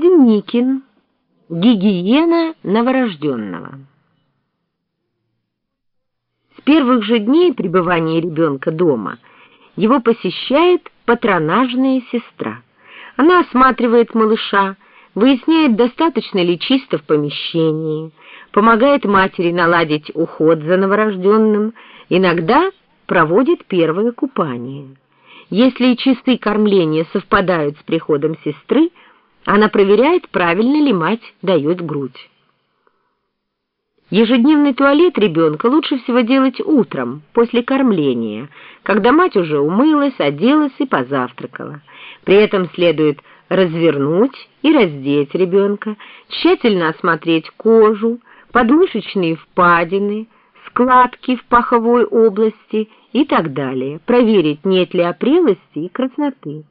Господин Никин. Гигиена новорожденного. С первых же дней пребывания ребенка дома его посещает патронажная сестра. Она осматривает малыша, выясняет, достаточно ли чисто в помещении, помогает матери наладить уход за новорожденным, иногда проводит первое купание. Если часы кормления совпадают с приходом сестры, она проверяет, правильно ли мать дает грудь. Ежедневный туалет ребенка лучше всего делать утром, после кормления, когда мать уже умылась, оделась и позавтракала. При этом следует развернуть и раздеть ребенка, тщательно осмотреть кожу, подмышечные впадины, складки в паховой области и так далее, проверить, нет ли опрелости и красноты.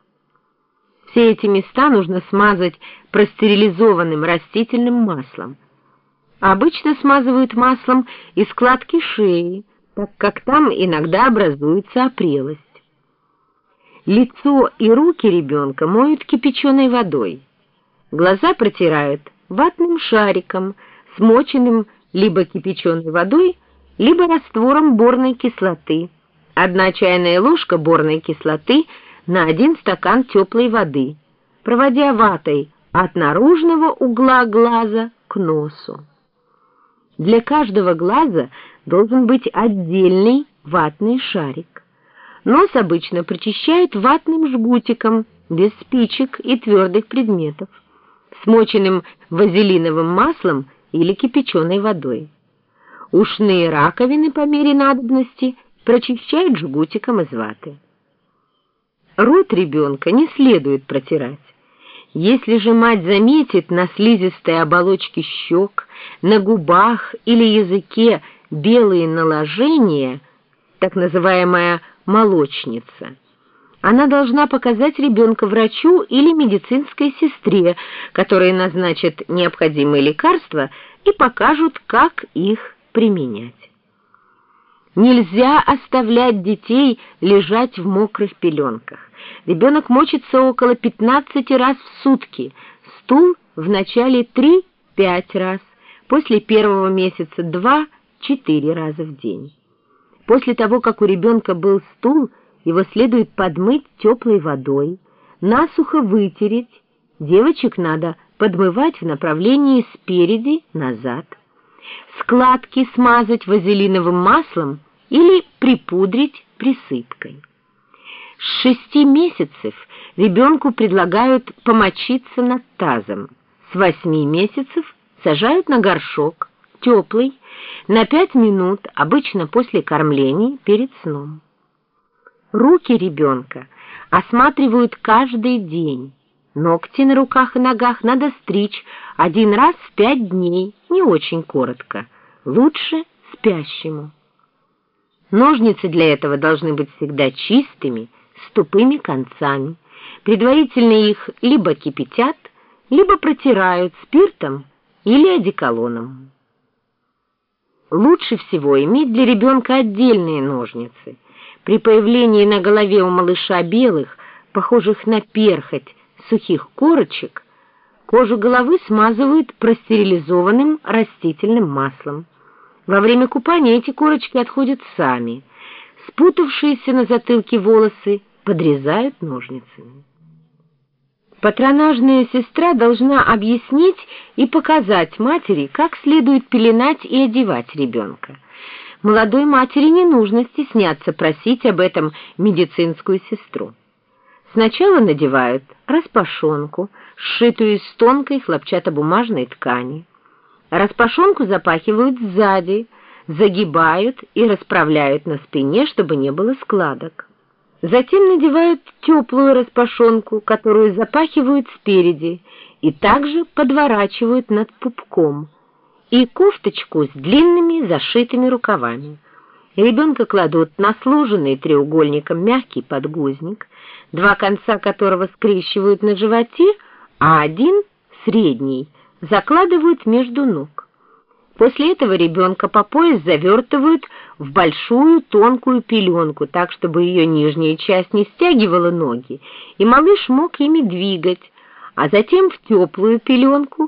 Все эти места нужно смазать простерилизованным растительным маслом. Обычно смазывают маслом и складки шеи, так как там иногда образуется опрелость. Лицо и руки ребенка моют кипяченой водой. Глаза протирают ватным шариком, смоченным либо кипяченой водой, либо раствором борной кислоты. Одна чайная ложка борной кислоты на один стакан теплой воды, проводя ватой от наружного угла глаза к носу. Для каждого глаза должен быть отдельный ватный шарик. Нос обычно прочищают ватным жгутиком, без спичек и твердых предметов, смоченным вазелиновым маслом или кипяченой водой. Ушные раковины по мере надобности прочищают жгутиком из ваты. Рот ребенка не следует протирать. Если же мать заметит на слизистой оболочке щек, на губах или языке белые наложения, так называемая молочница, она должна показать ребенка врачу или медицинской сестре, которые назначат необходимые лекарства и покажут, как их применять. Нельзя оставлять детей лежать в мокрых пеленках. Ребенок мочится около 15 раз в сутки, стул в начале 3-5 раз, после первого месяца 2-4 раза в день. После того, как у ребенка был стул, его следует подмыть теплой водой, насухо вытереть, девочек надо подмывать в направлении спереди назад складки смазать вазелиновым маслом или припудрить присыпкой. С шести месяцев ребенку предлагают помочиться над тазом. С восьми месяцев сажают на горшок, теплый, на пять минут, обычно после кормления, перед сном. Руки ребенка осматривают каждый день. Ногти на руках и ногах надо стричь один раз в пять дней, не очень коротко, лучше спящему. Ножницы для этого должны быть всегда чистыми, с тупыми концами. Предварительно их либо кипятят, либо протирают спиртом или одеколоном. Лучше всего иметь для ребенка отдельные ножницы. При появлении на голове у малыша белых, похожих на перхоть, сухих корочек, кожу головы смазывают простерилизованным растительным маслом. Во время купания эти корочки отходят сами. Спутавшиеся на затылке волосы подрезают ножницами. Патронажная сестра должна объяснить и показать матери, как следует пеленать и одевать ребенка. Молодой матери не нужно стесняться просить об этом медицинскую сестру. Сначала надевают распашонку, сшитую из тонкой хлопчатобумажной ткани. Распашонку запахивают сзади, загибают и расправляют на спине, чтобы не было складок. Затем надевают теплую распашонку, которую запахивают спереди, и также подворачивают над пупком, и кофточку с длинными зашитыми рукавами. Ребенка кладут на сложенный треугольником мягкий подгузник, два конца которого скрещивают на животе, а один, средний, закладывают между ног. После этого ребенка по пояс завертывают в большую тонкую пеленку, так, чтобы ее нижняя часть не стягивала ноги, и малыш мог ими двигать, а затем в теплую пеленку